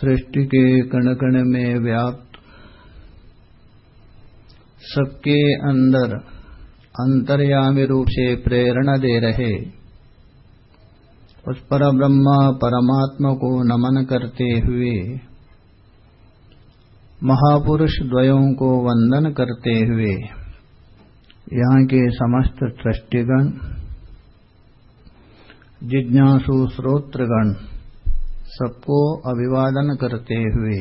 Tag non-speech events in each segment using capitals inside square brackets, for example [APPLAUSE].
सृष्टि के कण कण में व्याप्त। सबके अंदर अंतर्यामी रूप से प्रेरणा दे रहे। उस पर ब्रह्मा परमात्मा को नमन करते हुए, महापुरुष द्वयों को वंदन करते हुए, यहाँ के समस्त ट्रस्टीगण जिज्ञासु श्रोत्रगण सबको अभिवादन करते हुए।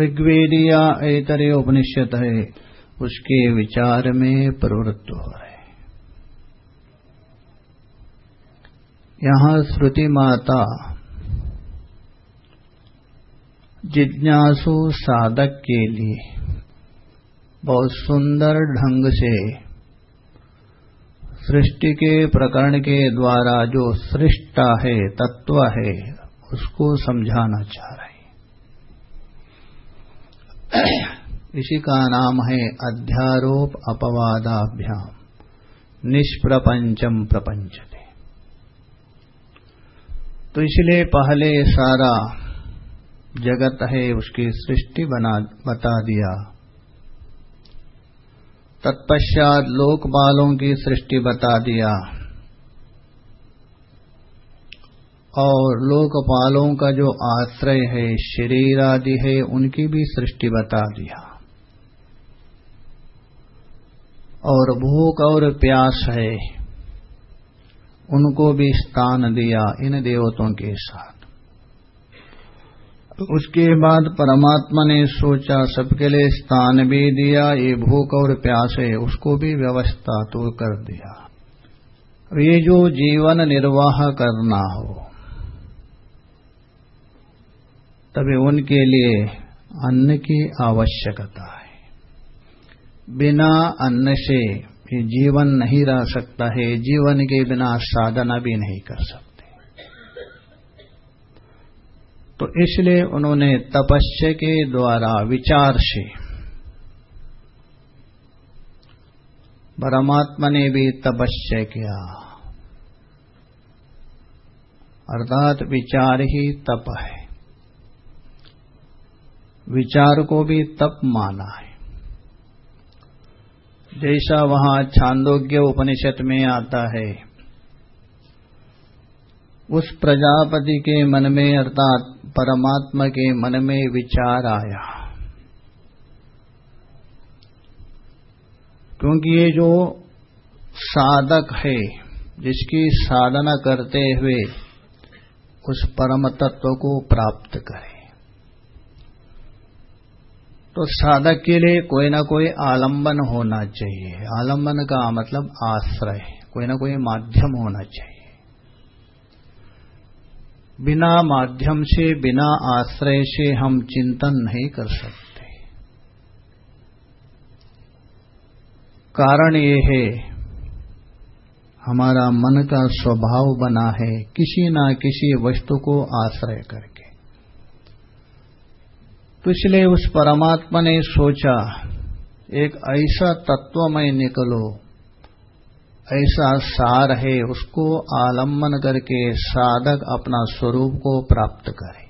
ऋग्वेदिया ऐतरे उपनिषद है, उसके विचार में प्रवृत्त हो रहे यहाँ श्रुति माता जिज्ञासु साधक के लिए बहुत सुंदर ढंग से सृष्टि के प्रकरण के द्वारा जो सृष्टा है, तत्व है, उसको समझाना चाह रहे इसी का नाम है अध्यारोप अपवादाभ्याम। निष्प्रपंचम प्रपंचते। तो इसलिए पहले सारा जगत है, उसकी सृष्टि बना, बता दिया। तत्पश्चात लोकपालों की सृष्टि बता दिया। और लोकपालों का जो आश्रय है, शरीर आदि है, उनकी भी सृष्टि बता दिया। और भूख और प्यास है, उनको भी स्थान दिया इन देवतों के साथ। उसके बाद परमात्मा ने सोचा, सबके लिए स्थान भी दिया, ये भूख और प्यास है, उसको भी व्यवस्था तो कर दिया। ये जो जीवन निर्वाह करना हो तभी उनके लिए अन्न की आवश्यकता है। बिना अन्न से जीवन नहीं रह सकता है, जीवन के बिना साधना भी नहीं कर सकते। तो इसलिए उन्होंने तपस्या के द्वारा विचार से परमात्मा ने भी तपस्या किया। अर्थात विचार ही तप है। विचार को भी तप माना है। जैसा वहाँ छांदोग्य उपनिषद में आता है उस प्रजापति के मन में अर्थात परमात्मा के मन में विचार आया। क्योंकि ये जो साधक है, जिसकी साधना करते हुए उस परम तत्व को प्राप्त करे। तो साधक के लिए कोई ना कोई आलंबन होना चाहिए। आलंबन का मतलब आश्रय, कोई ना कोई माध्यम होना चाहिए। बिना माध्यम से, बिना आश्रय से हम चिंतन नहीं कर सकते। कारण ये है, हमारा मन का स्वभाव बना है किसी ना किसी वस्तु को आश्रय करके। तो इसलिए उस परमात्मा ने सोचा, एक ऐसा तत्वमय निकलो ऐसा सार है, उसको आलंबन करके साधक अपना स्वरूप को प्राप्त करे।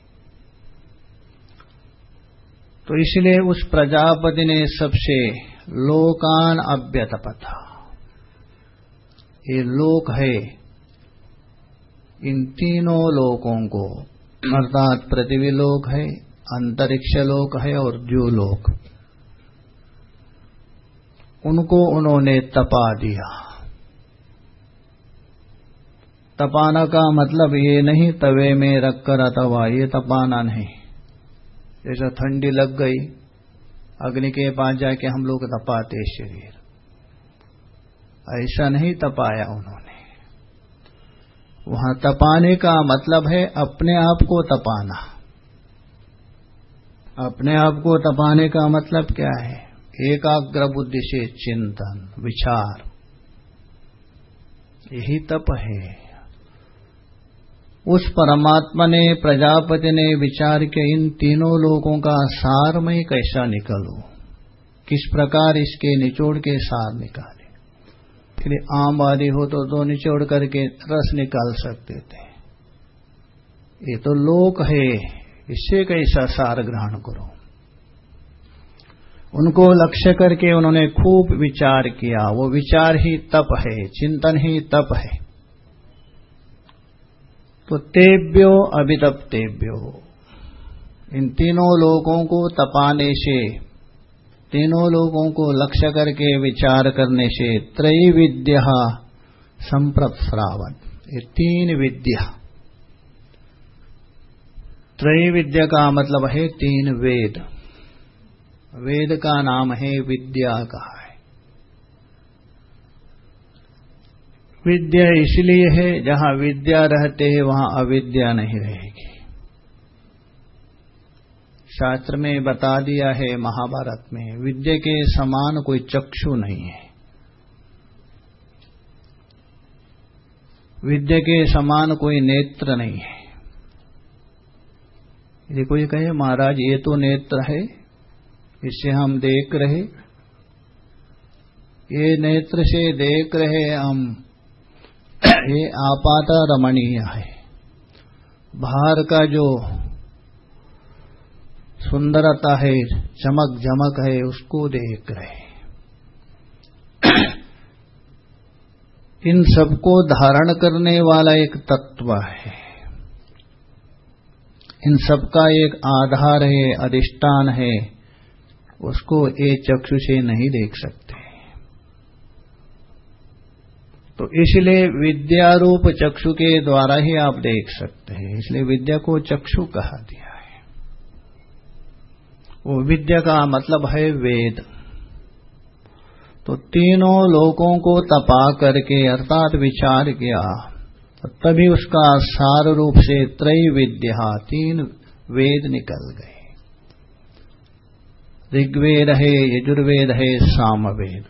तो इसलिए उस प्रजापति ने सबसे लोकान अव्यतपथा। ये लोक है, इन तीनों लोकों को, अर्थात पृथ्वी लोक है, अंतरिक्ष लोक है और जो लोक। उनको उन्होंने तपा दिया। तपाना का मतलब ये नहीं, तवे में रखकर अथवा, ये तपाना नहीं। जैसा ठंडी लग गई, अग्नि के पास जाके हम लोग तपाते शरीर। ऐसा नहीं तपाया उन्होंने। वहाँ तपाने का मतलब है अपने आप को तपाना। अपने आप को तपाने का मतलब क्या है? एकाग्र बुद्धि से चिंतन, विचार। यही तप है। उस परमात्मा ने, प्रजापति ने विचार के इन तीनों लोगों का सार में कैसा निकलू? किस प्रकार इसके निचोड़ के सार निकाले? इसलिए आम आदि हो तो दो निचोड़ करके रस निकाल सकते थे। ये तो लोक है, इससे कैसा सार ग्रहण करो? उनको लक्ष्य करके उन्होंने खूब विचार किया। वो विचार ही तप है, चिंतन ही तप है। तो तेब्यो अभितप्तेभ्यो इन तीनों लोगों को तपाने से, तीनों लोगों को लक्ष्य करके विचार करने से त्रय विद्या संप्रत श्रावण। ये तीन विद्या। त्रय विद्या का मतलब है तीन वेद। वेद का नाम है विद्या कहा है विद्या इसलिए है, जहाँ विद्या रहते हैं, वहाँ अविद्या नहीं रहेगी। शास्त्र में बता दिया है, महाभारत में, विद्या के समान कोई चक्षु नहीं है। विद्या के समान कोई नेत्र नहीं है। यदि कोई कहे, महाराज, ये तो नेत्र है इससे हम देख रहे ये नेत्र से देख रहे हम [CLEARS THROAT] ये आपाता रमणीय है। बाहर का जो सुंदरता है चमक झमक है, उसको देख रहे [CLEARS THROAT] इन सबको धारण करने वाला एक तत्व है। इन सबका एक आधार है, अधिष्ठान है, उसको ये चक्षु से नहीं देख सकते। तो इसलिए विद्यारूप चक्षु के द्वारा ही आप देख सकते हैं। इसलिए विद्या को चक्षु कहा दिया है। वो विद्या का मतलब है वेद। तो तीनों लोगों को तपा करके, अर्थात विचार किया तो तभी उसका सार रूप से त्रय विद्या तीन वेद निकल गए। ऋग्वेद है, यजुर्वेद है, सामवेद।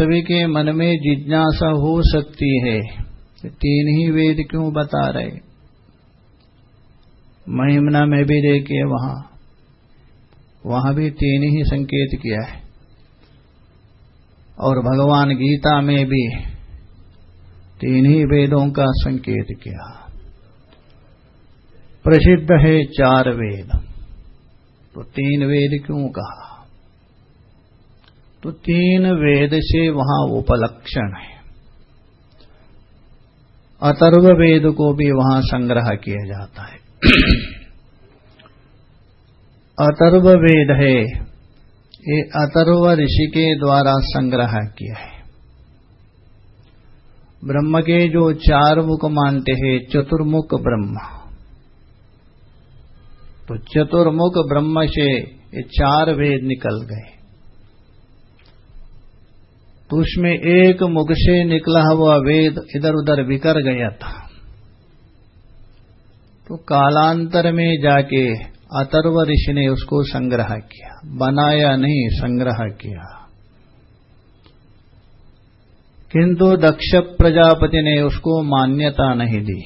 सभी के मन में जिज्ञासा हो सकती है। तीन ही वेद क्यों बता रहे? महिमना में भी देखिए वहाँ। वहाँ भी तीन ही संकेत किया है। और भगवान गीता में भी तीन ही वेदों का संकेत किया। प्रसिद्ध है चार वेद। तो तीन वेद क्यों कहा? तो तीन वेद से वहाँ उपलक्षण है। अतर्व वेद को भी वहाँ संग्रह किया जाता है। [CLEARS THROAT] अतर्व वेद है। ये अतर्व ऋषि के द्वारा संग्रह किया है। ब्रह्म के जो चार मुख मानते हैं, चतुर्मुख ब्रह्म। तो चतुर्मुख ब्रह्म से ये चार वेद निकल गए। तो उसमें एक मुख से निकला हुआ वेद इधर उधर बिकर गया था। तो कालांतर में जाके अतर्व ऋषि ने उसको संग्रह किया। बनाया नहीं, संग्रह किया। किंतु दक्ष प्रजापति ने उसको मान्यता नहीं दी।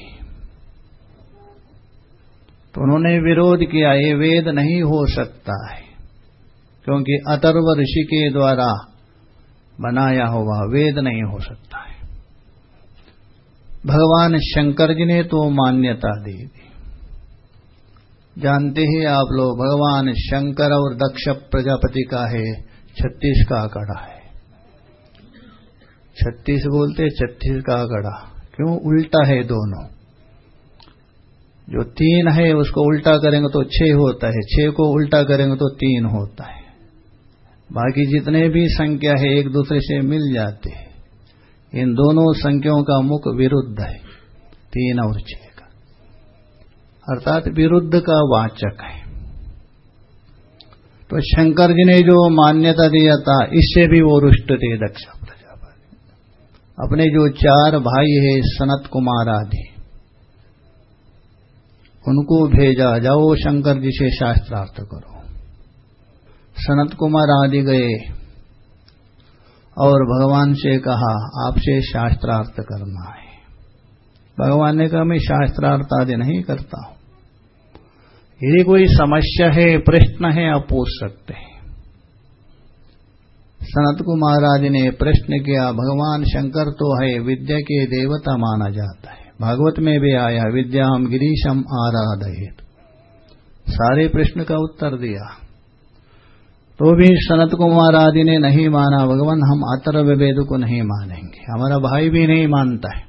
तो उन्होंने विरोध किया, ये वेद नहीं हो सकता है, क्योंकि अतर्व ऋषि के द्वारा बनाया हो हुआ वेद नहीं हो सकता है। भगवान शंकर जी ने तो मान्यता दे दी। जानते ही आप लोग, भगवान शंकर और दक्ष प्रजापति का है, छत्तीस का आंकड़ा है। छत्तीस बोलते छत्तीस का आंकड़ा क्यों? उल्टा है दोनों। जो तीन है, उसको उल्टा करेंगे तो छह होता है। छह को उल्टा करेंगे तो तीन होता है। बाकी जितने भी संख्या है, एक दूसरे से मिल जाते हैं। इन दोनों संख्याओं का मुख विरुद्ध है, तीन और छह का। अर्थात विरुद्ध का वाचक है। तो शंकर जी ने जो मान्यता दिया था, इससे भी वो रुष्ट थे दक्ष प्रजापति अपने जो चार भाई है, सनत कुमार आदि, उनको भेजा, जाओ शंकर जी से शास्त्रार्थ करो। सनत कुमार आदि गए और भगवान से कहा, आपसे शास्त्रार्थ करना है। भगवान ने कहा, मैं शास्त्रार्थ आदि नहीं करता हूँ। यदि कोई समस्या है, प्रश्न है, आप पूछ सकते हैं। सनत कुमार आदि ने प्रश्न किया, भगवान शंकर तो है, विद्या के देवता माना जाता है। भागवत में भी आया, विद्या विद्याम गिरीशम आराधित सारे प्रश्न का उत्तर दिया। तो भी सनत कुमार आदि ने नहीं माना, भगवान हम अतर्व वेद को नहीं मानेंगे। हमारा भाई भी नहीं मानता है।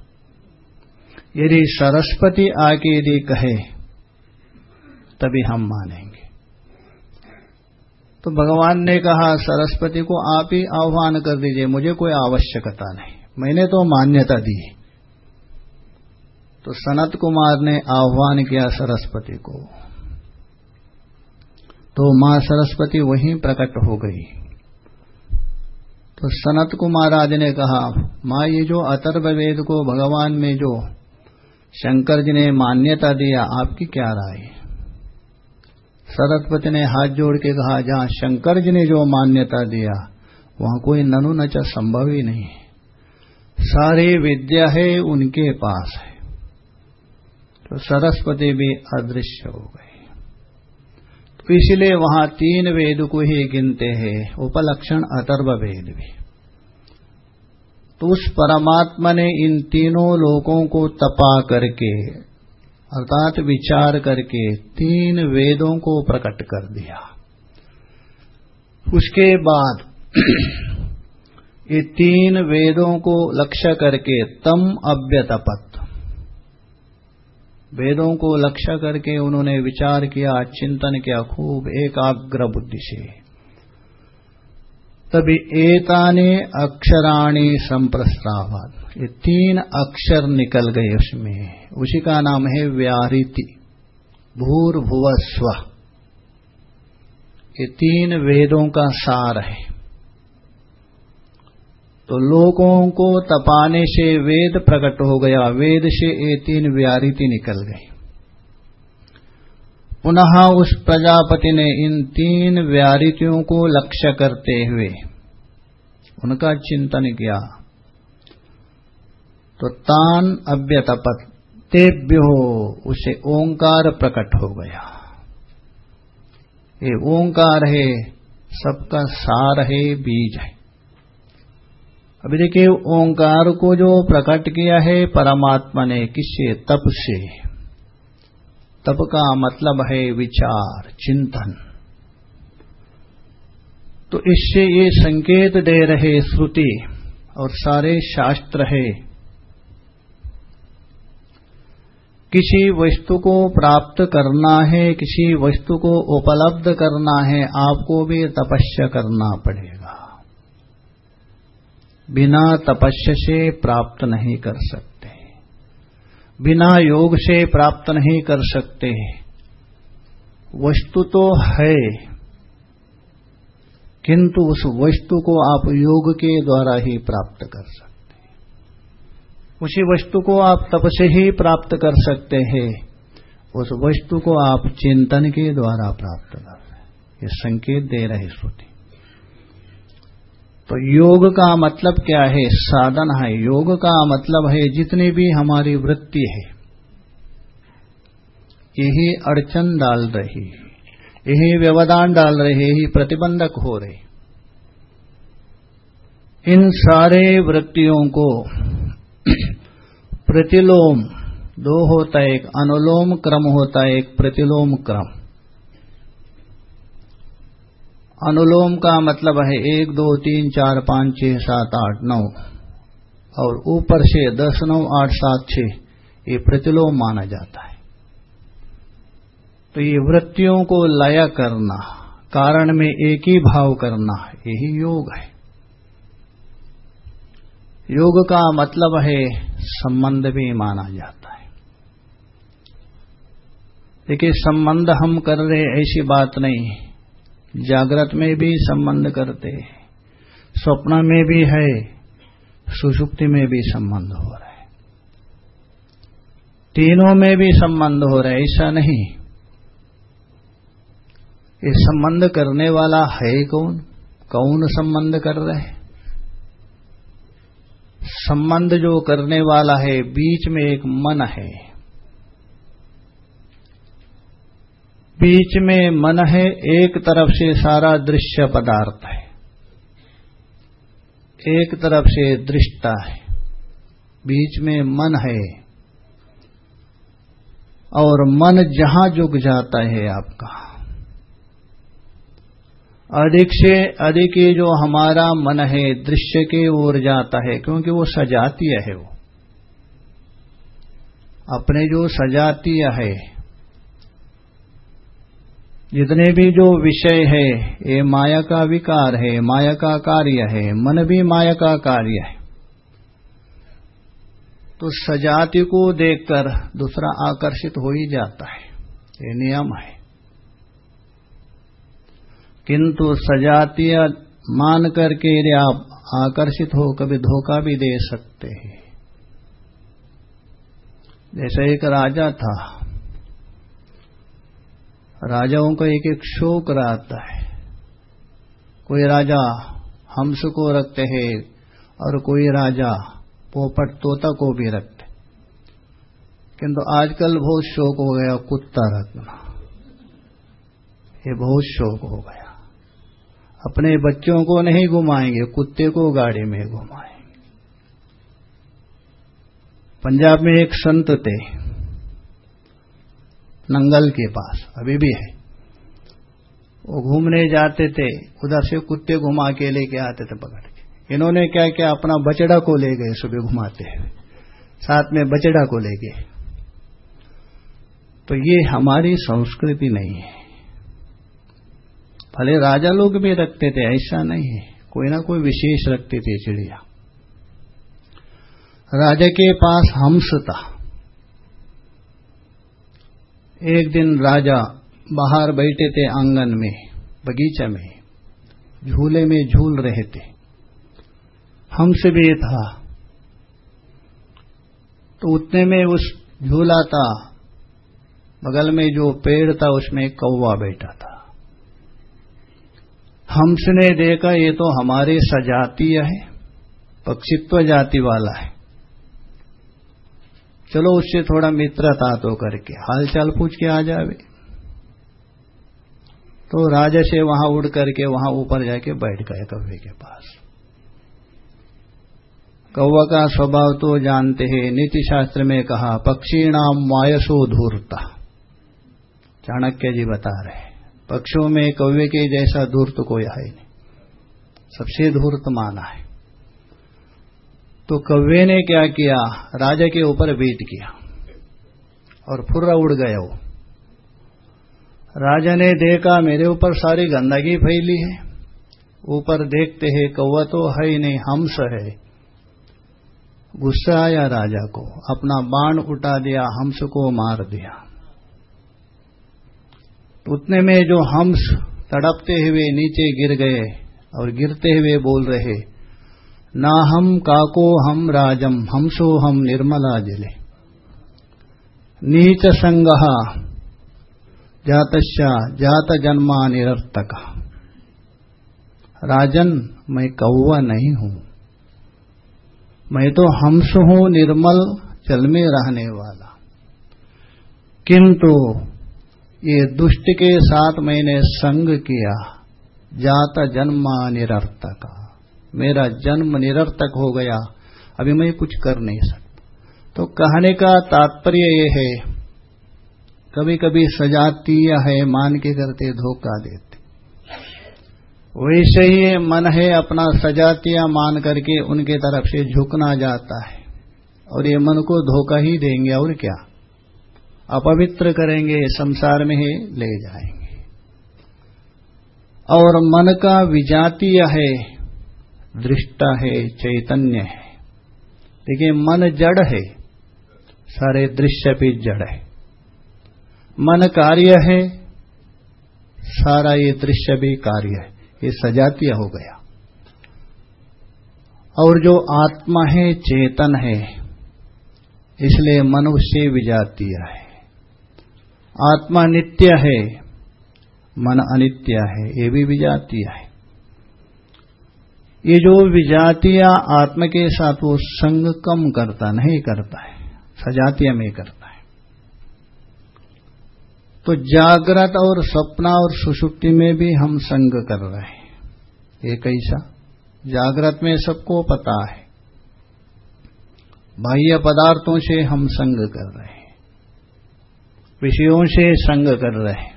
यदि सरस्वती आके यदि कहे, तभी हम मानेंगे। तो भगवान ने कहा, सरस्वती को आप ही आह्वान कर दीजिए, मुझे कोई आवश्यकता नहीं। मैंने तो मान्यता दी। तो सनत कुमार ने आह्वान किया सरस्वती को। तो माँ सरस्वती वहीं प्रकट हो गई। तो सनत कुमार आदि ने कहा, माँ, ये जो अतर्व वेद को भगवान में जो शंकर जी ने मान्यता दिया, आपकी क्या राय? सरस्वती ने हाथ जोड़ के कहा, जहाँ शंकर जी ने जो मान्यता दिया, वहाँ कोई ननु नचा संभव ही नहीं। सारी विद्या है, उनके पास है। तो सरस्वती भी अदृश्य हो तो इसलिए वहाँ तीन वेद को ही गिनते हैं। उपलक्षण अतर्व वेद भी। तो उस परमात्मा ने इन तीनों लोगों को तपा करके, अर्थात विचार करके तीन वेदों को प्रकट कर दिया। उसके बाद [CLEARS THROAT] ये तीन वेदों को लक्ष्य करके तम अव्यतपत। वेदों को लक्ष्य करके उन्होंने विचार किया, चिंतन किया, खूब एकाग्र बुद्धि से। तभी एताने अक्षराणी संप्रस्तावाद ये तीन अक्षर निकल गए उसमें। उसी का नाम है व्याहृति भूर्भुव स्व ये तीन वेदों का सार है। तो लोगों को तपाने से वेद प्रकट हो गया, वेद से ये तीन व्यारिति निकल गई। पुनः उस प्रजापति ने इन तीन व्यारितियों को लक्ष्य करते हुए उनका चिंतन किया। तो तान अव्यतपत, तेभ्यो, उसे ओंकार प्रकट हो गया। ये ओंकार है, सबका सार है, बीज है। अभी देखिए, ओंकार को जो प्रकट किया है परमात्मा ने, किससे? तप से। तप का मतलब है विचार, चिंतन। तो इससे ये संकेत दे रहे श्रुति और सारे शास्त्र है। किसी वस्तु को प्राप्त करना है, किसी वस्तु को उपलब्ध करना है, आपको भी तपस्या करना पड़ेगा। बिना तपस्या से प्राप्त नहीं कर सकते। बिना योग से प्राप्त नहीं कर सकते। वस्तु तो है, किंतु उस वस्तु को आप योग के द्वारा ही प्राप्त कर सकते उसी वस्तु को आप तप से ही प्राप्त कर सकते हैं। उस वस्तु को आप चिंतन के द्वारा प्राप्त कर रहे ये संकेत दे रहे श्रुति। तो योग का मतलब क्या है? साधन है। योग का मतलब है जितनी भी हमारी वृत्ति है, यही अड़चन डाल रही, यही व्यवधान डाल रहे, यही प्रतिबंधक हो रहे। इन सारे वृत्तियों को [CLEARS THROAT] प्रतिलोम दो होता है, एक अनुलोम क्रम होता है, एक प्रतिलोम क्रम। अनुलोम का मतलब है एक, दो, तीन, चार, पाँच, छह, सात, आठ, नौ। और ऊपर से दस, नौ, आठ, सात, छह, ये प्रतिलोम माना जाता है। तो ये वृत्तियों को लय करना, कारण में एक ही भाव करना, यही योग है। योग का मतलब है संबंध भी माना जाता है। देखिए, संबंध हम कर रहे ऐसी बात नहीं जागृत में भी संबंध करते स्वप्न में भी है सुषुप्ति में भी संबंध हो रहा है। तीनों में भी संबंध हो रहा है, ऐसा नहीं। ये संबंध करने वाला है कौन? कौन संबंध कर रहा है? संबंध जो करने वाला है, बीच में एक मन है। बीच में मन है, एक तरफ़ से सारा दृश्य पदार्थ है। एक तरफ़ से दृष्टा है, बीच में मन है। और मन जहाँ झुक जाता है आपका। अधिक से अधिक ये जो हमारा मन है, दृश्य के ओर जाता है, क्योंकि वो सजातीय है वो। अपने जो सजातीय है जितने भी जो विषय है, ये माया का विकार है, माया का कार्य है, मन भी माया का कार्य है। तो सजाति को देखकर दूसरा आकर्षित हो ही जाता है। ये नियम है। किंतु सजातीय मान करके यदि आप आकर्षित हो, कभी धोखा भी दे सकते हैं। जैसे एक राजा था राजाओं का एक एक शौक रहता है। कोई राजा हंस को रखते हैं और कोई राजा पोपट तोता को भी रखते किंतु आजकल बहुत शौक हो गया कुत्ता रखना। ये बहुत शौक हो गया। अपने बच्चों को नहीं घुमाएँगे, कुत्ते को गाड़ी में घुमाएँगे। पंजाब में एक संत थे। नंगल के पास, अभी भी है। वो घूमने जाते थे, उधर से कुत्ते घुमा के लेके आते थे पकड़ के। इन्होंने क्या किया अपना बचड़ा को ले गए सुबह घुमाते हुए। साथ में बचड़ा को ले गए। तो ये हमारी संस्कृति नहीं है। भले राजा लोग भी रखते थे, ऐसा नहीं है। कोई ना कोई विशेष रखते थे चिड़िया। राजा के पास हंस था। एक दिन राजा बाहर बैठे थे आँगन में, बगीचा में, झूले में झूल रहे थे। हमस भी था। तो उतने में उस झूला था, बगल में जो पेड़ था, उसमें कौवा बैठा था। हमसे हमसने देखा, ये तो हमारे सजातीय है, पक्षित्व जाति वाला है। चलो उससे थोड़ा मित्रता तो करके। हालचाल पूछ के आ जावे। तो राजा से वहाँ उड़ करके वहाँ ऊपर जाके बैठ गए कौवे के पास। कौवा का स्वभाव तो जानते हैं। नीति शास्त्र में कहा पक्षी नाम वायसो धूर्ता। चाणक्य जी बता रहे पक्षियों में कौवे के जैसा धूर्त कोई है नहीं। सबसे धूर्त माना है। तो कव्वे ने क्या किया? राजा के ऊपर बीट किया और फुर्रा उड़ गया वो। राजा ने देखा, मेरे ऊपर सारी गंदगी फैली है। ऊपर देखते हैं, कौवा तो है ही नहीं, हंस है। गुस्सा आया राजा को, अपना बाण उठा दिया, हंस को मार दिया। उतने में जो हंस तड़पते हुए नीचे गिर गए और गिरते हुए बोल रहे ना हम काको हम राजम हमसो हम निर्मला जले। नीच संग जात जात जन्मा निरर्थक। राजन, मैं कौवा नहीं हूँ। मैं तो हंस हूँ निर्मल जल में रहने वाला। किंतु ये दुष्ट के साथ मैंने संग किया जात जन्मा निरर्थक। मेरा जन्म निरर्थक हो गया, अभी मैं कुछ कर नहीं सकता। तो कहने का तात्पर्य ये है कभी कभी सजातीय है, मान के करते, धोखा देते। वैसे ही मन है अपना सजातीय मान करके उनके तरफ़ से झुकना जाता है, और ये मन को धोखा ही देंगे, और क्या? अपवित्र करेंगे, संसार में ही ले जाएँगे। और मन का विजातीय है दृष्टा है, चैतन्य है। देखिए, मन जड़ है, सारे दृश्य भी जड़ है। मन कार्य है, सारा ये दृश्य भी कार्य है। ये सजातीय हो गया। और जो आत्मा है, चेतन है, इसलिए मनुष्य विजातीय है। आत्मा नित्य है, मन अनित्य है, ये भी विजातीय है। ये जो विजातीय आत्म के साथ वो संग कम करता, नहीं करता है, सजातीय में करता है। तो जागृत और सपना और सुषुप्ति में भी हम संग कर रहे हैं। ये कैसा? जागृत में सबको पता है। बाह्य पदार्थों से हम संग कर रहे हैं। विषयों से संग कर रहे हैं।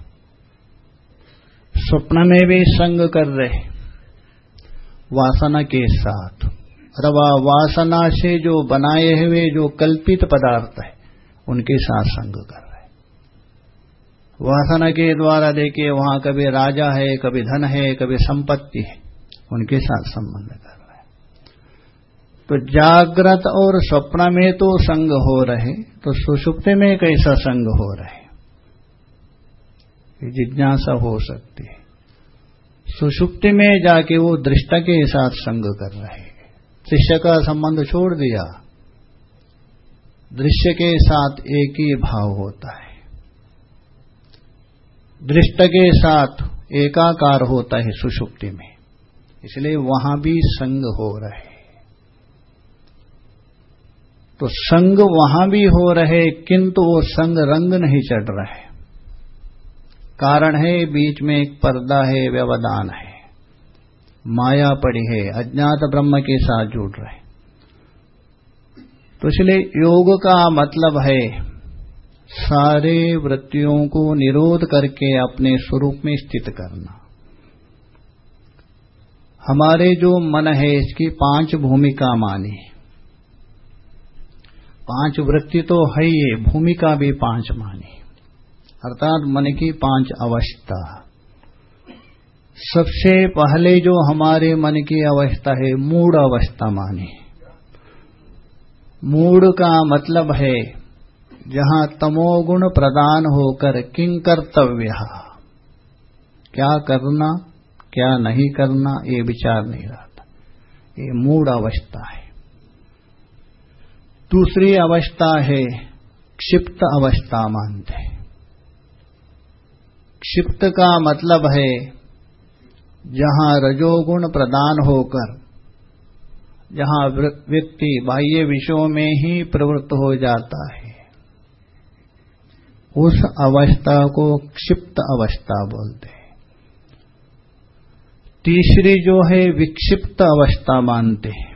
स्वप्न में भी संग कर रहे वासना के साथ। अथवा वासना से जो बनाए हुए जो कल्पित पदार्थ है, उनके साथ संग कर रहे वासना के द्वारा देखिए, वहाँ कभी राजा है, कभी धन है, कभी संपत्ति है, उनके साथ संबंध कर रहे तो जागृत और स्वप्न में तो संग हो रहे तो सुषुप्ति में कैसा संग हो रहे? जिज्ञासा हो सकती है। सुषुप्ति में जाके वो दृष्टा के साथ संग कर रहे शिष्य का संबंध छोड़ दिया। दृश्य के साथ एक ही भाव होता है। दृष्ट के साथ एकाकार होता है सुषुप्ति में। इसलिए वहाँ भी संग हो रहे तो संग वहाँ भी हो रहे, किंतु वो संग रंग नहीं चढ़ रहे। कारण है, बीच में एक पर्दा है, व्यवधान है। माया पड़ी है, अज्ञात ब्रह्म के साथ जुड़ रहे। तो इसलिए योग का मतलब है, सारे वृत्तियों को निरोध करके अपने स्वरूप में स्थित करना। हमारे जो मन है, इसकी पाँच भूमिका मानी। पाँच वृत्ति तो है ये भूमिका भी पाँच मानी। अर्थात मन की पाँच अवस्था। सबसे पहले जो हमारे मन की अवस्था है, मूड अवस्था माने। मूड का मतलब है, जहाँ तमोगुण प्रदान होकर किंग कर्तव्य। क्या करना, क्या नहीं करना, ये विचार नहीं रहता। ये मूड अवस्था है। दूसरी अवस्था है, क्षिप्त अवस्था मानते हैं। क्षिप्त का मतलब है, जहाँ रजोगुण प्रदान होकर, जहाँ व्यक्ति बाह्य विषयों में ही प्रवृत्त हो जाता है। उस अवस्था को क्षिप्त अवस्था बोलते हैं। तीसरी जो है, विक्षिप्त अवस्था मानते हैं।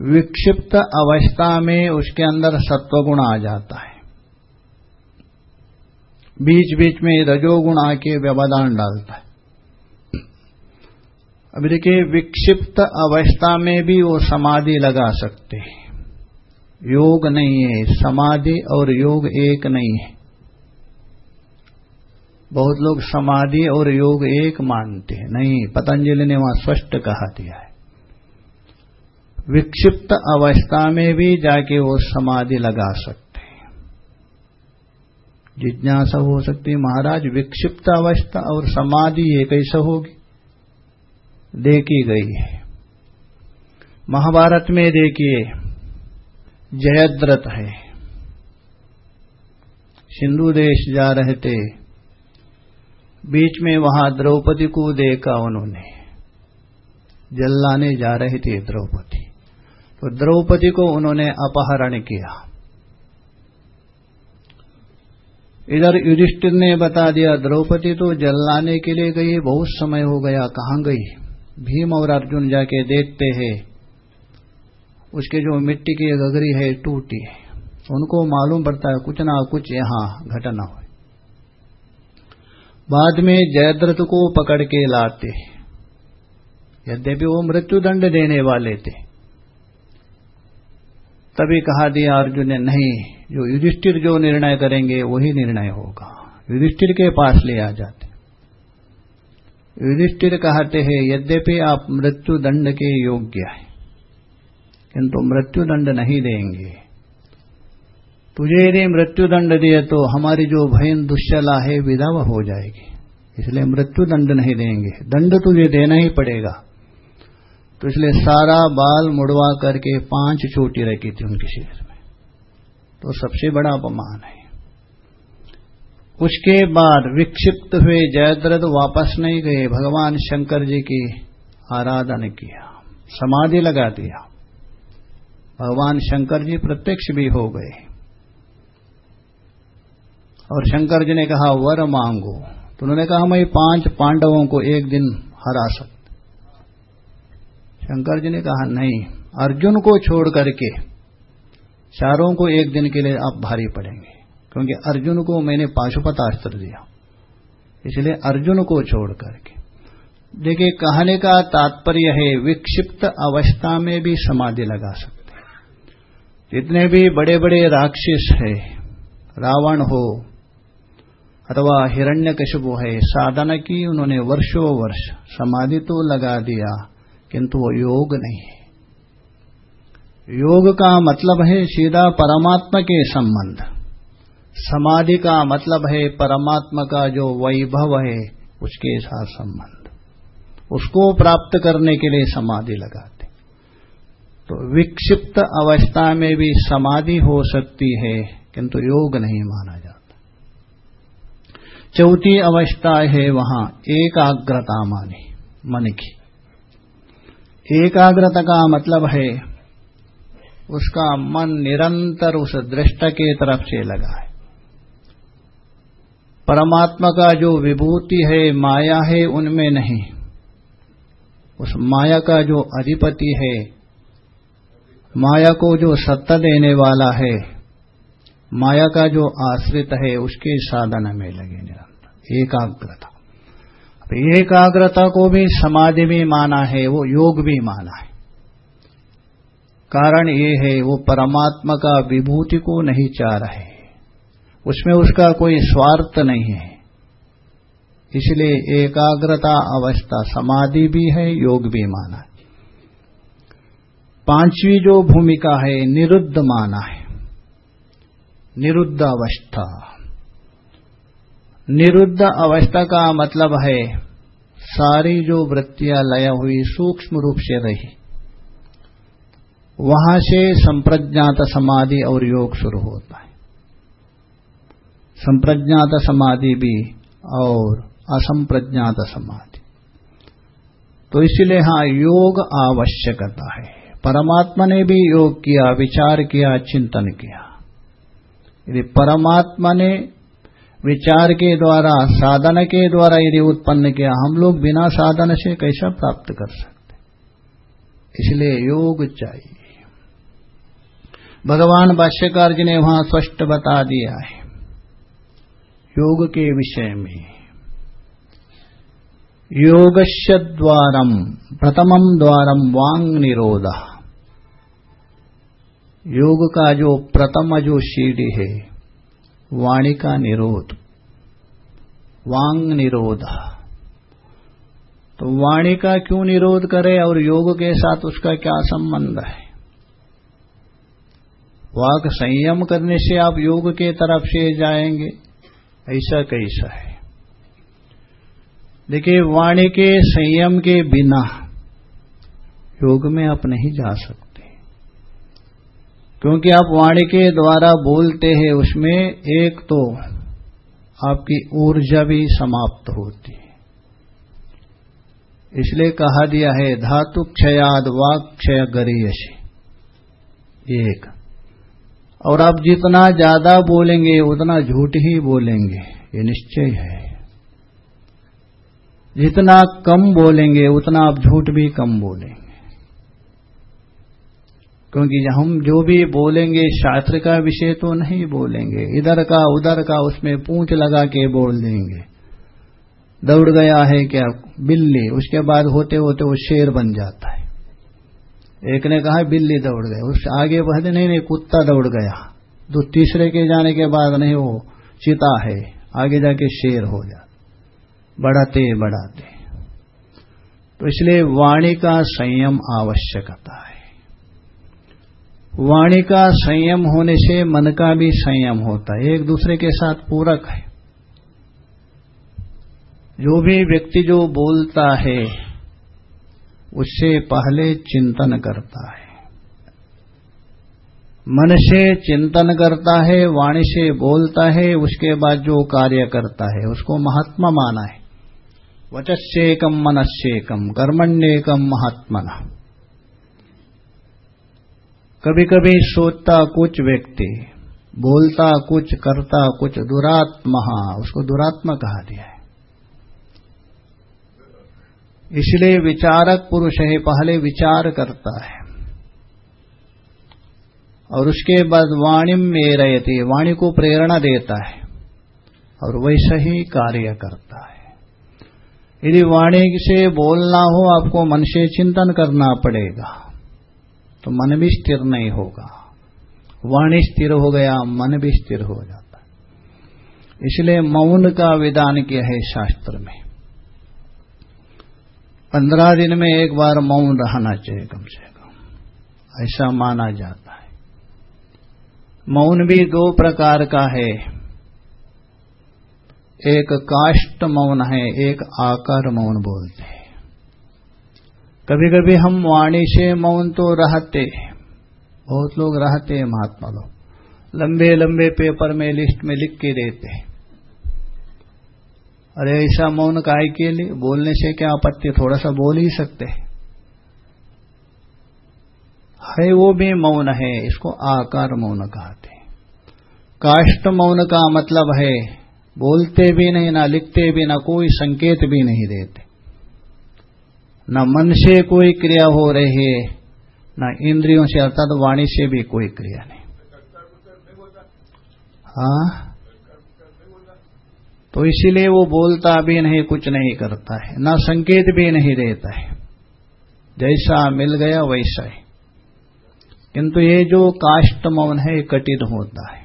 विक्षिप्त अवस्था में उसके अंदर सत्वगुण आ जाता है। बीच बीच में रजोगुण आके व्यवधान डालता है। अब देखिए, विक्षिप्त अवस्था में भी वो समाधि लगा सकते हैं। योग नहीं है, समाधि और योग एक नहीं है। बहुत लोग समाधि और योग एक मानते हैं। नहीं, पतंजलि ने वहाँ स्पष्ट कहा दिया है। विक्षिप्त अवस्था में भी जाके वो समाधि लगा सकते जिज्ञासा हो सकती है, महाराज विक्षिप्त अवस्था और समाधि ये कैसे होगी। देखी गई है। महाभारत में देखिए, जयद्रथ है। सिंधु देश जा रहे थे। बीच में वहाँ द्रौपदी को देखा उन्होंने। जल्लाने जा रहे थे द्रौपदी। तो द्रौपदी को उन्होंने अपहरण किया। इधर युधिष्ठिर ने बता दिया, द्रौपदी तो जल लाने के लिए गई बहुत समय हो गया, कहाँ गई? भीम और अर्जुन जाके देखते हैं। उसके जो मिट्टी की गगरी है, टूटी उनको मालूम पड़ता है, कुछ ना कुछ यहाँ घटना हुई। बाद में जयद्रथ को पकड़ के लाते यद्यपि वो मृत्युदंड देने वाले थे। तभी कहा दिया अर्जुन ने, नहीं जो युधिष्ठिर जो निर्णय करेंगे, वही निर्णय होगा। युधिष्ठिर के पास ले आ जाते। युधिष्ठिर कहते हैं, यद्यपि आप मृत्यु दंड के योग्य हैं, किंतु मृत्यु दंड नहीं देंगे। तुझे यदि मृत्यु दंड दिए तो हमारी जो भयन दुश्चला है, विधवा हो जाएगी। इसलिए मृत्यु दंड नहीं देंगे। दंड तुझे देना ही पड़ेगा। तो इसलिए सारा बाल मुड़वा करके पाँच चोटी रखी थी उनके शरीर में तो सबसे बड़ा अपमान है। उसके बाद विक्षिप्त हुए जयद्रथ वापस नहीं गए। भगवान शंकर जी की आराधना किया, समाधि लगा दिया। भगवान शंकर जी प्रत्यक्ष भी हो गए। और शंकर जी ने कहा, वर मांगो। तो उन्होंने कहा, मैं पाँच पांडवों को एक दिन हरा सकता शंकर जी ने कहा, नहीं, अर्जुन को छोड़ करके चारों को एक दिन के लिए आप भारी पड़ेंगे, क्योंकि अर्जुन को मैंने पाशुपतास्त्र दिया। इसलिए अर्जुन को छोड़ करके। देखिए, कहने का तात्पर्य है, विक्षिप्त अवस्था में भी समाधि लगा सकते जितने भी बड़े बड़े राक्षस है, रावण हो, अथवा हिरण्यकशिपु है, साधना की उन्होंने वर्षों वर्ष समाधि तो लगा दिया, किंतु वो योग नहीं है। योग का मतलब है सीधा परमात्मा के संबंध। समाधि का मतलब है परमात्मा का जो वैभव है, उसके साथ संबंध। उसको प्राप्त करने के लिए समाधि लगाते। तो विक्षिप्त अवस्था में भी समाधि हो सकती है, किंतु योग नहीं माना जाता। चौथी अवस्था है वहाँ एकाग्रता मानी, मन की। एकाग्रता का मतलब है उसका मन निरंतर उस दृष्ट के तरफ़ से लगा है। परमात्मा का जो विभूति है, माया है, उनमें नहीं। उस माया का जो अधिपति है, माया को जो सत्ता देने वाला है, माया का जो आश्रित है, उसके साधन में लगे निरंतर। एकाग्रता। एकाग्रता को भी समाधि भी माना है, वो योग भी माना है। कारण ये है, वो परमात्मा का विभूति को नहीं चाह रहे। उसमें उसका कोई स्वार्थ नहीं है। इसलिए एकाग्रता अवस्था, समाधि भी है, योग भी माना है। पांचवी जो भूमिका है, निरुद्ध माना है। निरुद्ध अवस्था। निरुद्ध अवस्था का मतलब है, सारी जो वृत्तियाँ लय हुई, सूक्ष्म रूप से रही। वहाँ से संप्रज्ञात समाधि और योग शुरू होता है। संप्रज्ञात समाधि भी और असंप्रज्ञात समाधि। तो इसलिए हाँ योग आवश्यकता है। परमात्मा ने भी योग किया, विचार किया, चिंतन किया। यदि परमात्मा ने विचार के द्वारा, साधन के द्वारा यदि उत्पन्न किया, हम लोग बिना साधन से कैसा प्राप्त कर सकते? इसलिए योग चाहिए। भगवान भाष्यकार जी ने वहाँ स्पष्ट बता दिया है। योग के विषय में। योगस्य द्वारम प्रथमम द्वारम वांग निरोध। योग का जो प्रथम जो सीढ़ी है, वाणी का निरोध। वांग निरोध। तो वाणी का क्यों निरोध करे और योग के साथ उसका क्या संबंध है? वाक संयम करने से आप योग के तरफ़ से जाएँगे। ऐसा कैसा है? देखिए, वाणी के संयम के बिना योग में आप नहीं जा सकते। क्योंकि आप वाणी के द्वारा बोलते हैं, उसमें एक तो आपकी ऊर्जा भी समाप्त होती है। इसलिए कहा दिया है, धातु क्षयाद, वाक क्षय गरीयशी एक। और आप जितना ज़्यादा बोलेंगे, उतना झूठ ही बोलेंगे। ये निश्चय है। जितना कम बोलेंगे, उतना आप झूठ भी कम बोलेंगे। क्योंकि हम जो भी बोलेंगे, शास्त्र का विषय तो नहीं बोलेंगे। इधर का, उधर का, उसमें पूंछ लगा के बोल देंगे। दौड़ गया है क्या? बिल्ली। उसके बाद होते होते वो शेर बन जाता है। एक ने कहा, बिल्ली दौड़ गई उस आगे बढ़े नहीं नहीं, कुत्ता दौड़ गया। तो तीसरे के जाने के बाद नहीं, वो चिता है। आगे जाके शेर हो जाता बढ़ाते बढ़ाते। तो इसलिए वाणी का संयम आवश्यकता है। वाणी का संयम होने से मन का भी संयम होता है। एक दूसरे के साथ पूरक है। जो भी व्यक्ति जो बोलता है उससे पहले चिंतन करता है। मन से चिंतन करता है, वाणी से बोलता है, उसके बाद जो कार्य करता है, उसको महात्मा माना है। वचस्येकम मनस्येकम कर्मण्येकम महात्मना। कभी कभी सोचता कुछ व्यक्ति, बोलता कुछ, करता कुछ दुरात्मा उसको दुरात्मा कहा दिया है। इसलिए विचारक पुरुष है पहले विचार करता है। और उसके बाद वाणी में रहती वाणी को प्रेरणा देता है और वैसा ही कार्य करता है। यदि वाणी से बोलना हो, आपको मन से चिंतन करना पड़ेगा तो मन भी स्थिर नहीं होगा। वाणी स्थिर हो गया, मन भी स्थिर हो जाता है। इसलिए मौन का विधान किया है शास्त्र में। पंद्रह दिन में एक बार मौन रहना चाहिए कम से कम। ऐसा माना जाता है। मौन भी दो प्रकार का है। एक काष्ट मौन है, एक आकार मौन बोलते हैं। कभी कभी हम वाणी से मौन तो रहते बहुत लोग रहते हैं महात्मा लोग। लंबे लंबे पेपर में लिस्ट में लिख के देते अरे ऐसा मौन काय के लिए? बोलने से क्या आपत्ति? थोड़ा सा बोल ही सकते है। वो भी मौन है, इसको आकार मौन कहते काष्ट मौन का मतलब है, बोलते भी नहीं, ना लिखते भी, ना कोई संकेत भी नहीं देते। न मन से कोई क्रिया हो रही है, न इंद्रियों से, अर्थात वाणी से भी कोई क्रिया नहीं। हाँ? तो इसीलिए वो बोलता भी नहीं, कुछ नहीं करता है। ना संकेत भी नहीं देता है। जैसा मिल गया वैसा ही। किंतु ये जो काष्ट मौन है, ये कठिन होता है।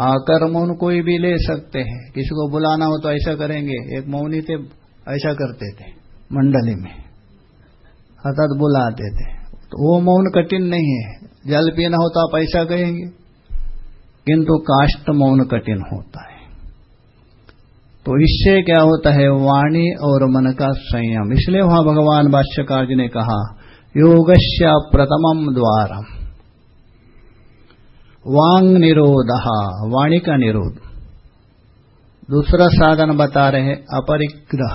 आकर मौन कोई भी ले सकते हैं। किसी को बुलाना हो तो ऐसा करेंगे। एक मौनी थे, ऐसा करते थे, मंडली में। अर्थात बुलाते थे। तो वो मौन कठिन नहीं है। जल पीना हो तो आप ऐसा कहेंगे। किंतु काष्ट मौन कठिन होता है। तो इससे क्या होता है, वाणी और मन का संयम। इसलिए वहाँ भगवान भाष्यकार जी ने कहा, योगस्य प्रथमम द्वार वांग निरोध, वाणी का निरोध। दूसरा साधन बता रहे हैं, अपरिग्रह।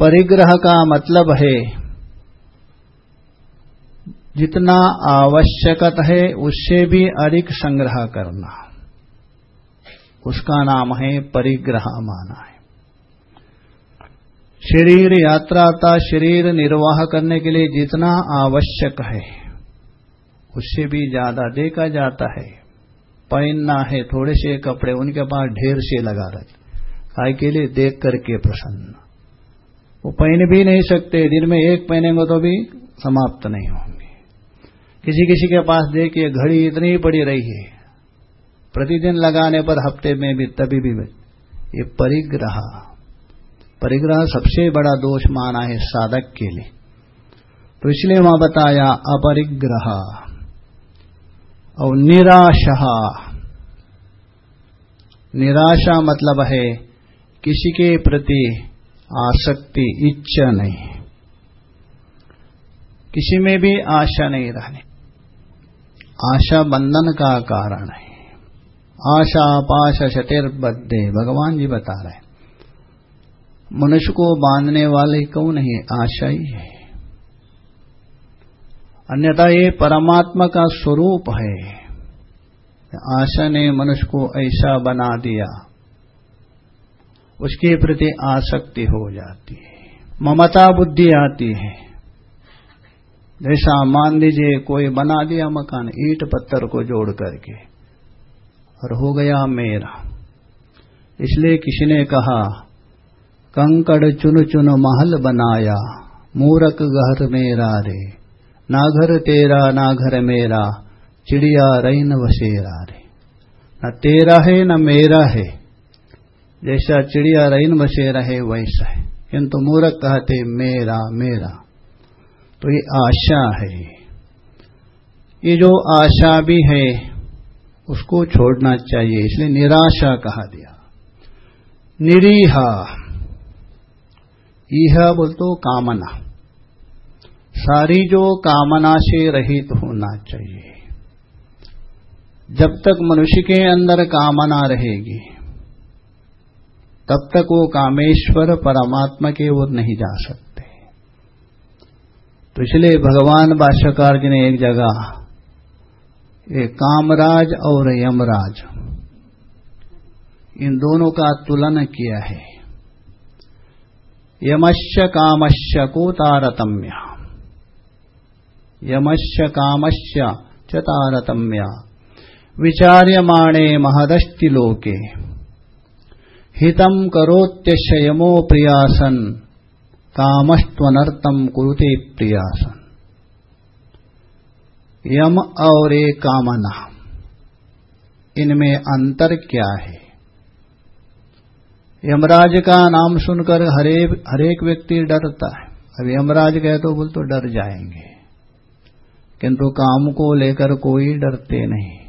परिग्रह का मतलब है, जितना आवश्यकत है, उससे भी अधिक संग्रह करना। उसका नाम है परिग्रह माना है शरीर यात्रा का शरीर निर्वाह करने के लिए जितना आवश्यक है, उससे भी ज़्यादा देखा जाता है। पहनना है थोड़े से कपड़े, उनके पास ढेर से लगा रहे काय के लिए देख करके प्रसन्न। वो पहन भी नहीं सकते, दिन में एक पहनेंगे तो भी समाप्त नहीं होंगे। किसी किसी के पास देखिए, घड़ी इतनी पड़ी रही है। प्रतिदिन लगाने पर हफ़्ते में भी, तभी भी ये परिग्रह। परिग्रह सबसे बड़ा दोष माना है साधक के लिए। तो इसलिए वहाँ बताया, अपरिग्रह। और निराशा। निराशा मतलब है, किसी के प्रति आसक्ति, इच्छा नहीं। किसी में भी आशा नहीं रहने। आशा बंधन का कारण है। आशा पाश शतिर्बद्धे भगवान जी बता रहे मनुष्य को बांधने वाले कौन है? आशा ही है। अन्यथा ये परमात्मा का स्वरूप है। आशा ने मनुष्य को ऐसा बना दिया, उसके प्रति आसक्ति हो जाती है, ममता बुद्धि आती है। जैसा मान लीजिए कोई बना दिया मकान ईट पत्थर को जोड़ करके और हो गया मेरा। इसलिए किसी ने कहा, कंकड़ चुन चुन महल बनाया मूरख घर मेरा रे ना घर तेरा ना घर मेरा, चिड़िया रही न बसेरा रे। न तेरा है, न मेरा है, जैसा चिड़िया रहीन बसेरा है, वैसा है। किंतु मूर्ख कहते, मेरा मेरा। तो ये आशा है। ये जो आशा भी है उसको छोड़ना चाहिए, इसलिए निराशा कहा दिया। निरीहा यह बोल तो कामना। सारी जो कामना से रहित होना चाहिए। जब तक मनुष्य के अंदर कामना रहेगी, तब तक वो कामेश्वर परमात्मा के ओर नहीं जा सकते। तो इसलिए भगवान भाष्यकार जी ने एक जगह ये कामराज और यमराज। इन दोनों का तुलन किया है। यमश्य कामश्य को तारतम्य यमश्य कामश्य च तारतम्य विचार्यमाणे महदस्ति लोके। हितम करोत्यश्य यमो प्रियासन कामस्त्वनर्थम कुरुते प्रियासन। यम और ए कामना। इनमें अंतर क्या है? यमराज का नाम सुनकर हरे, हरेक व्यक्ति डरता है। अब यमराज कहे तो बोल तो डर जाएँगे। किंतु काम को लेकर कोई डरते नहीं।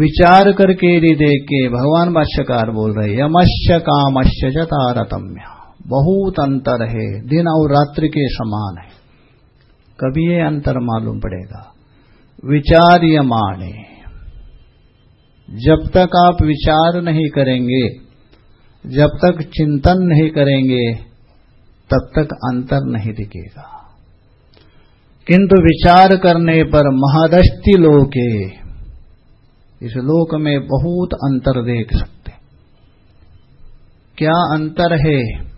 विचार करके यदि देख के भगवान भाष्यकार बोल रहे यमश्य कामश्य तारतम्य। बहुत अंतर है। दिन और रात्रि के समान है। कभी ये अंतर मालूम पड़ेगा। विचार यमाणे जब तक आप विचार नहीं करेंगे, जब तक चिंतन नहीं करेंगे, तब तक अंतर नहीं दिखेगा। किंतु विचार करने पर महदस्ति लोके, इस लोक में बहुत अंतर देख सकते क्या अंतर है?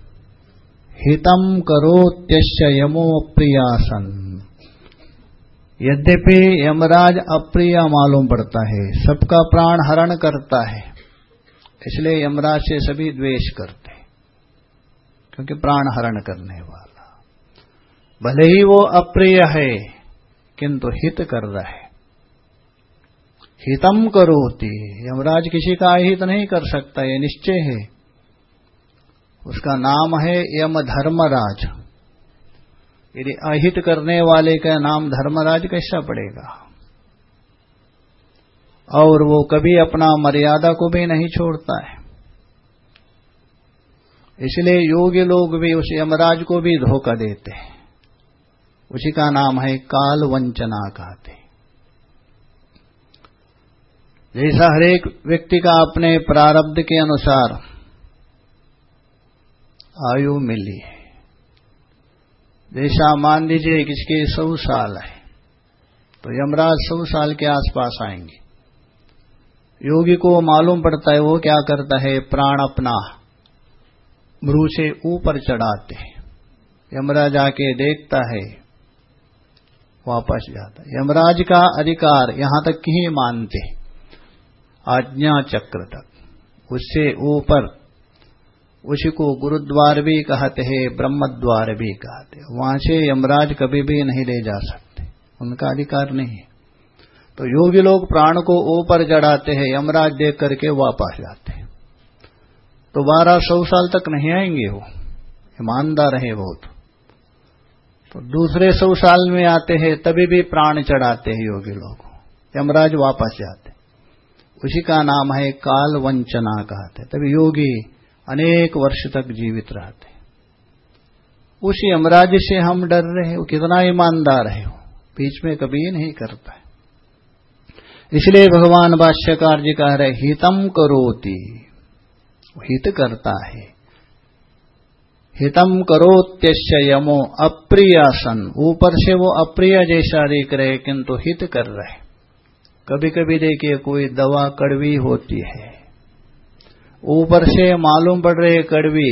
हितम करोत्यश्य यमो प्रियासन। यद्यपि यमराज अप्रिय मालूम पड़ता है, सबका प्राण हरण करता है, इसलिए यमराज से सभी द्वेष करते क्योंकि प्राण हरण करने वाला। भले ही वो अप्रिय है, किंतु हित कर रहा है। हितम करोती, यमराज किसी का अहित नहीं कर सकता, ये निश्चय है। उसका नाम है यम धर्मराज यदि अहित करने वाले का नाम धर्मराज कैसा पड़ेगा? और वो कभी अपना मर्यादा को भी नहीं छोड़ता है। इसलिए योग्य लोग भी उस यमराज को भी धोखा देते हैं। उसी का नाम है काल वंचना कहते जैसा हरेक व्यक्ति का अपने प्रारब्ध के अनुसार आयु मिली है। जैसा मान लीजिए किसके सौ साल है। तो यमराज सौ साल के आसपास आएँगे। योगी को मालूम पड़ता है वो क्या करता है, प्राण अपना भ्रू से ऊपर चढ़ाते हैं। यमराज आके देखता है, वापस जाता है। यमराज का अधिकार यहाँ तक ही मानते आज्ञा चक्र तक, उससे ऊपर उसी को गुरुद्वार भी कहते हैं ब्रह्म द्वार भी कहते हैं। वहाँ से यमराज कभी भी नहीं ले जा सकते। उनका अधिकार नहीं है। तो योगी लोग प्राण को ऊपर चढ़ाते हैं, यमराज देख करके वापस जाते हैं। तो बारह सौ साल तक नहीं आएँगे वो। ईमानदार है बहुत तो। दूसरे सौ साल में आते हैं, तभी भी प्राण चढ़ाते हैं योगी लोग। यमराज वापस जाते उसी का नाम है काल वंचना कहते तभी योगी अनेक वर्ष तक जीवित रहते उसी यमराज से हम डर रहे वो कितना ईमानदार है वो। बीच में कभी नहीं करता है। इसलिए भगवान भाष्यकार जी कह रहे हितम करोति। हित करता है। हितम करोत्यश्य यमो अप्रियासन। ऊपर से वो अप्रिय जैसा देख रहे किंतु हित कर रहे कभी कभी देखिए, कोई दवा कड़वी होती है। ऊपर से मालूम पड़ रहे कड़वी,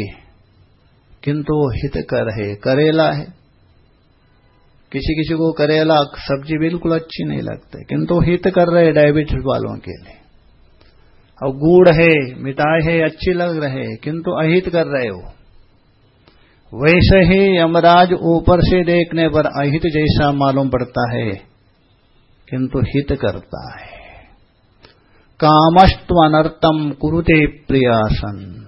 किंतु हित कर है, करेला है। किसी किसी को करेला, सब्ज़ी बिल्कुल अच्छी नहीं लगती, किंतु हित कर रहे डायबिटीज़ वालों के लिए। और गुड़ है, मिठाई है, अच्छी लग रहे किंतु अहित कर रहे हो वैसे ही यमराज ऊपर से देखने पर अहित जैसा मालूम पड़ता है, किंतु हित करता है। कामस्त्वनर्थम कुरुते प्रियासन।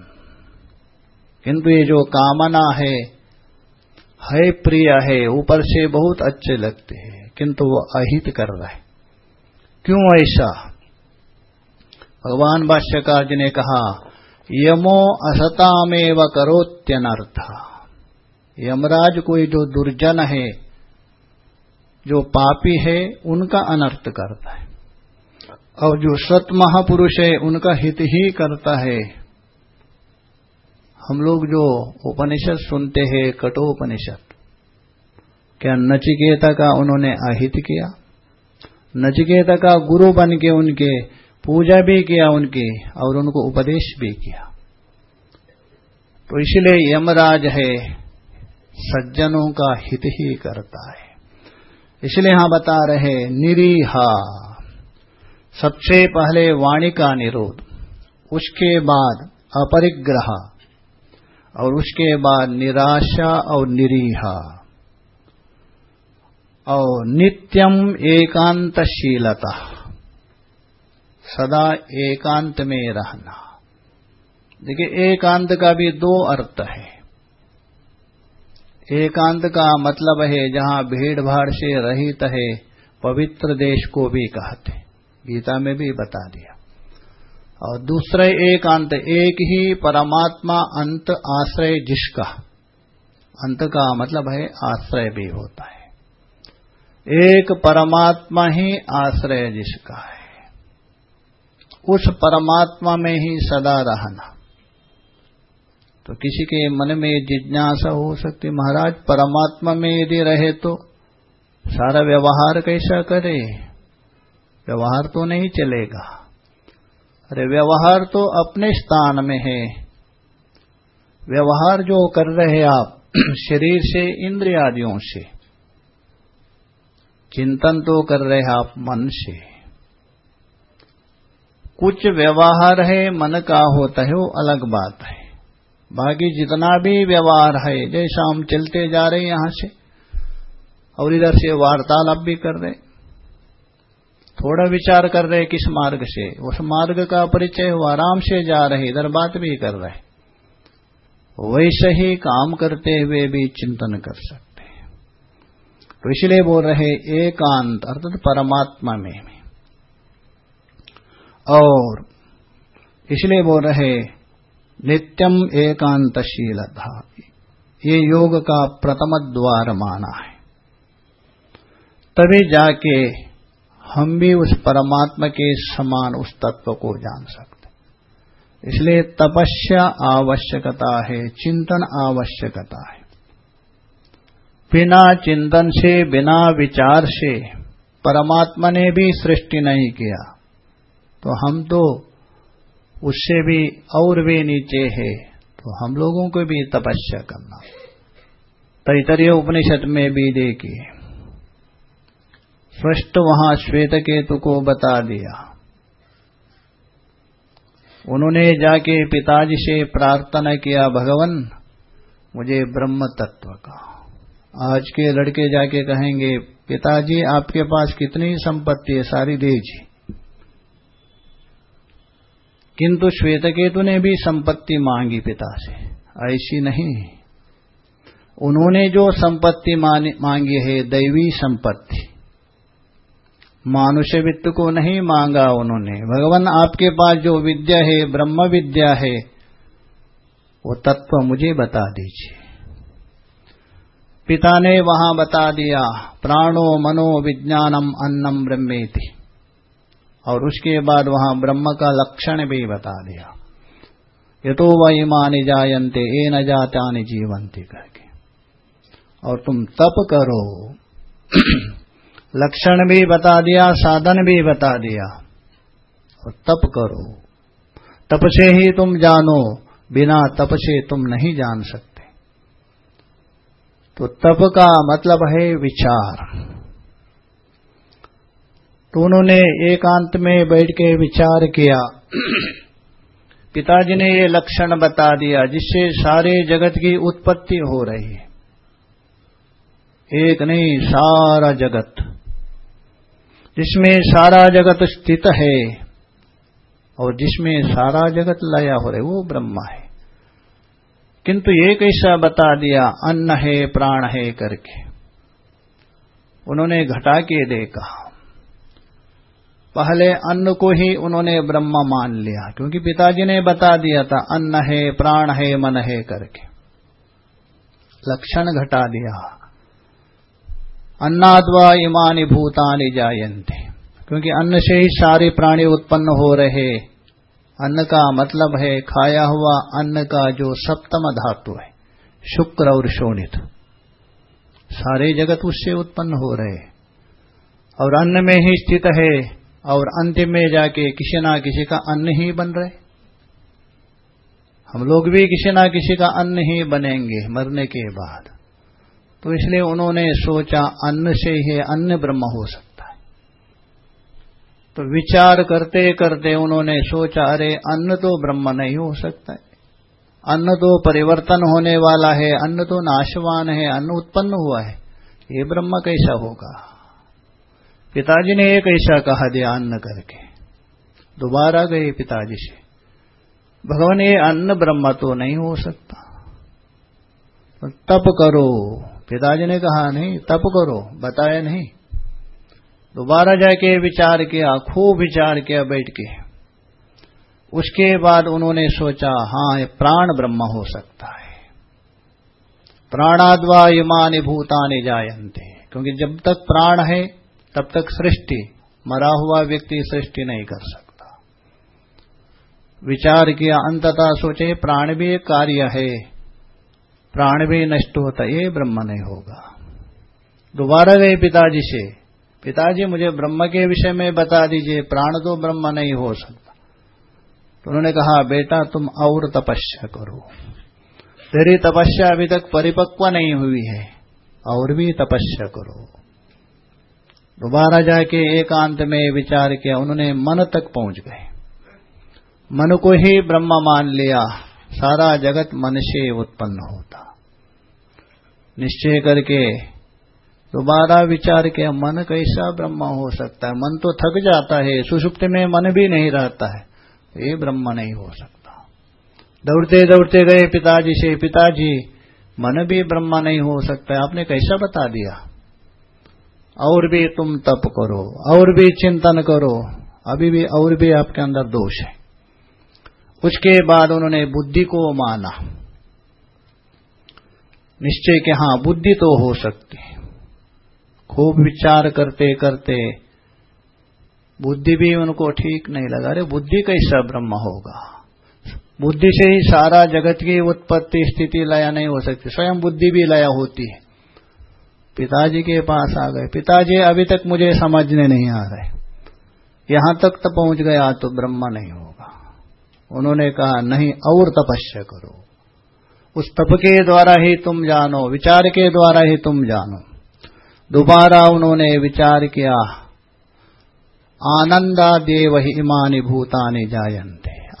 किंतु ये जो कामना है है प्रिय है, ऊपर से बहुत अच्छे लगते हैं, किंतु वो अहित कर रहा क्यों ऐसा? भगवान भाष्यकार जी ने कहा, यमो असतामेव करोत्यनर्थ। यमराज कोई जो दुर्जन है, जो पापी है, उनका अनर्थ करता है। और जो सत महापुरुष है, उनका हित ही करता है। हम लोग जो उपनिषद सुनते हैं, कठोपनिषद, क्या नचिकेता का उन्होंने अहित किया? नचिकेता का गुरु बन के उनके, पूजा भी किया उनकी, और उनको उपदेश भी किया। तो इसलिए यमराज है, सज्जनों का हित ही करता है। इसलिए यहाँ बता रहे निरीहा। सबसे पहले वाणी का निरोध, उसके बाद अपरिग्रह, और उसके बाद निराशा और निरीहा। और नित्यम एकांतशीलता, सदा एकांत में रहना। देखिए, एकांत का भी दो अर्थ है। एकांत का मतलब है जहाँ भीड़ भाड़ से रहित है, पवित्र देश को भी कहते गीता में भी बता दिया। और दूसरे एक अंत, एक ही परमात्मा अंत आश्रय जिसका, अंत का मतलब है आश्रय भी होता है। एक परमात्मा ही आश्रय जिसका है। उस परमात्मा में ही सदा रहना। तो किसी के मन में जिज्ञासा हो सकती, महाराज, परमात्मा में यदि रहे तो सारा व्यवहार कैसा करे? व्यवहार तो नहीं चलेगा। अरे व्यवहार तो अपने स्थान में है। व्यवहार जो कर रहे आप, [CLEARS THROAT] शरीर से, इंद्रियादियों से। चिंतन तो कर रहे आप मन से। कुछ व्यवहार है, मन का होता है, वो अलग बात है। बाकी जितना भी व्यवहार है, जैसा हम चलते जा रहे हैं यहाँ से, और इधर से वार्तालाप भी कर रहे थोड़ा विचार कर रहे किस मार्ग से। उस मार्ग का परिचय हो आराम से जा रहे, इधर बात भी कर रहे वैसे ही काम करते हुए भी चिंतन कर सकते हैं। तो इसलिए बोल रहे एकांत अर्थात परमात्मा में। और इसलिए बोल रहे नित्यम एकांतशीलता। ये योग का प्रथम द्वार माना है। तभी जाके हम भी उस परमात्मा के समान उस तत्व को जान सकते इसलिए तपस्या आवश्यकता है, चिंतन आवश्यकता है। बिना चिंतन से, बिना विचार से परमात्मा ने भी सृष्टि नहीं किया तो हम तो उससे भी और भी नीचे है तो हम लोगों को भी तपस्या करना। तैतरीय उपनिषद में भी देखिए। स्पष्ट वहाँ श्वेत केतु को बता दिया। उन्होंने जाके पिताजी से प्रार्थना किया, भगवान, मुझे ब्रह्म तत्व का। आज के लड़के जाके कहेंगे, पिताजी, आपके पास कितनी संपत्ति है? सारी दीजिए किंतु श्वेतकेतु ने भी संपत्ति मांगी पिता से। ऐसी नहीं। उन्होंने जो संपत्ति मांगी है, दैवी संपत्ति। मानुष्य वित्त को नहीं मांगा उन्होंने। भगवान, आपके पास जो विद्या है, ब्रह्म विद्या है, वो तत्व मुझे बता दीजिए। पिता ने वहाँ बता दिया, प्राणो मनो विज्ञानम अन्नम ब्रह्मे थी और उसके बाद वहाँ ब्रह्म का लक्षण भी बता दिया। ये तो वही माने जायंते ए न जाता जीवंती करके। और तुम तप करो। लक्षण भी बता दिया, साधन भी बता दिया। और तप करो। तप से ही तुम जानो, बिना तप से तुम नहीं जान सकते। तो तप का मतलब है विचार। तो उन्होंने एकांत में बैठ के विचार किया। पिताजी ने ये लक्षण बता दिया, जिससे सारे जगत की उत्पत्ति हो रही है। एक नहीं, सारा जगत। जिसमें सारा जगत स्थित है और जिसमें सारा जगत लया हो रहे, वो ब्रह्मा है। किंतु ये कैसा बता दिया, अन्न है, प्राण है करके। उन्होंने घटा के देखा। पहले अन्न को ही उन्होंने ब्रह्म मान लिया, क्योंकि पिताजी ने बता दिया था, अन्न है, प्राण है, मन है करके। लक्षण घटा दिया। अन्नाद्वा इमानी भूतानि जायन्ते। क्योंकि अन्न से ही सारे प्राणी उत्पन्न हो रहे। अन्न का मतलब है, खाया हुआ अन्न का जो सप्तम धातु है, शुक्र और शोणित। सारे जगत उससे उत्पन्न हो रहे। और अन्न में ही स्थित है, और अंतिम में जाके किसी ना किसी का अन्न ही बन रहे। हम लोग भी किसी ना किसी का अन्न ही बनेंगे, मरने के बाद। तो इसलिए उन्होंने सोचा अन्न से ही अन्न ब्रह्म हो सकता है। तो विचार करते करते उन्होंने सोचा, अरे अन्न तो ब्रह्म नहीं हो सकता है। अन्न तो परिवर्तन होने वाला है, अन्न तो नाशवान है, अन्न उत्पन्न हुआ है। ये ब्रह्म कैसा होगा? पिताजी ने एक ऐसा कहा दिया अन्न करके। दोबारा गए पिताजी से, भगवान, ये अन्न ब्रह्म तो नहीं हो सकता। तप करो पिताजी ने कहा, नहीं, तप करो, बताया नहीं. दोबारा जाके विचार किया, खूब विचार किया बैठ के। उसके बाद उन्होंने सोचा हाँ ये प्राण ब्रह्म हो सकता है। प्राणाद्वा युमानि भूतानि जायन्ते। क्योंकि जब तक प्राण है, तब तक सृष्टि, मरा हुआ व्यक्ति सृष्टि नहीं कर सकता। विचार किया, अंततः सोचे, प्राण भी एक कार्य है प्राण भी नष्ट होता, ये ब्रह्म नहीं होगा। दोबारा गए पिताजी से, पिताजी मुझे ब्रह्म के विषय में बता दीजिए, प्राण तो ब्रह्म नहीं हो सकता। तो उन्होंने कहा, बेटा तुम और तपस्या करो। तेरी तपस्या अभी तक परिपक्व नहीं हुई है, और भी तपस्या करो। दोबारा जाके एकांत में विचार किया, उन्होंने मन तक पहुँच गए। मन को ही ब्रह्म मान लिया। सारा जगत मन से उत्पन्न होता। निश्चय करके दोबारा विचार किया, मन कैसा ब्रह्म हो सकता है? मन तो थक जाता है, सुषुप्त में मन भी नहीं रहता है ये ब्रह्म नहीं हो सकता। दौड़ते दौड़ते गए पिताजी से, पिताजी, मन भी ब्रह्म नहीं हो सकता है। आपने कैसा बता दिया? और भी तुम तप करो, और भी चिंतन करो। अभी भी, और भी आपके अंदर दोष है। उसके बाद उन्होंने बुद्धि को माना। निश्चय के हाँ, बुद्धि तो हो सकती है। खूब विचार करते करते बुद्धि भी उनको ठीक नहीं लगा। अरे, बुद्धि कैसा ब्रह्म होगा? बुद्धि से ही सारा जगत की उत्पत्ति स्थिति लया नहीं हो सकती। स्वयं बुद्धि भी लया होती है। पिताजी के पास आ गए। पिताजी, अभी तक मुझे समझने नहीं आ रहे। यहाँ तक तो पहुँच गया तो ब्रह्म नहीं होगा। उन्होंने कहा, नहीं, और तपस्या करो। उस तप के द्वारा ही तुम जानो, विचार के द्वारा ही तुम जानो। दोबारा उन्होंने विचार किया आनंदा देव ही इमानी भूतानि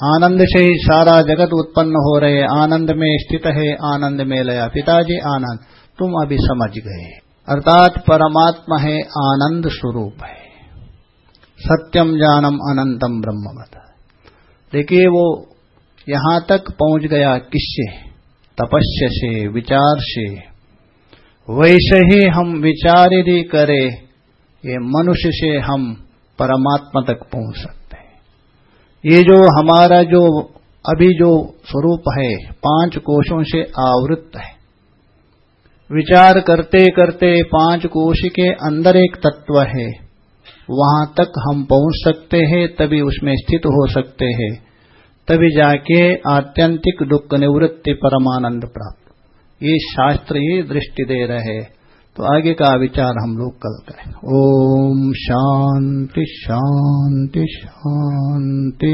आनंद से ही सारा जगत उत्पन्न हो रहे, आनंद में स्थित है, आनंद में लया। पिताजी आनंद, तुम अभी समझ गए। अर्थात परमात्मा है, आनंद स्वरूप है। सत्यम जानम अनंतम ब्रह्म बता देखिए वो यहाँ तक पहुँच गया किससे? तपस्या से, विचार से। वैसे ही हम विचार यदि करे, ये मनुष्य से हम परमात्मा तक पहुँच सकते हैं। ये जो हमारा जो, अभी जो स्वरूप है, पाँच कोशों से आवृत है। विचार करते करते पाँच कोश के अंदर एक तत्व है। वहाँ तक हम पहुँच सकते हैं, तभी उसमें स्थित हो सकते हैं। तभी जाके आत्यंतिक दुख निवृत्ति परमानंद प्राप्त। ये शास्त्र ही दृष्टि दे रहे तो आगे का विचार हम लोग कल करें। ओम शांति शांति शांति।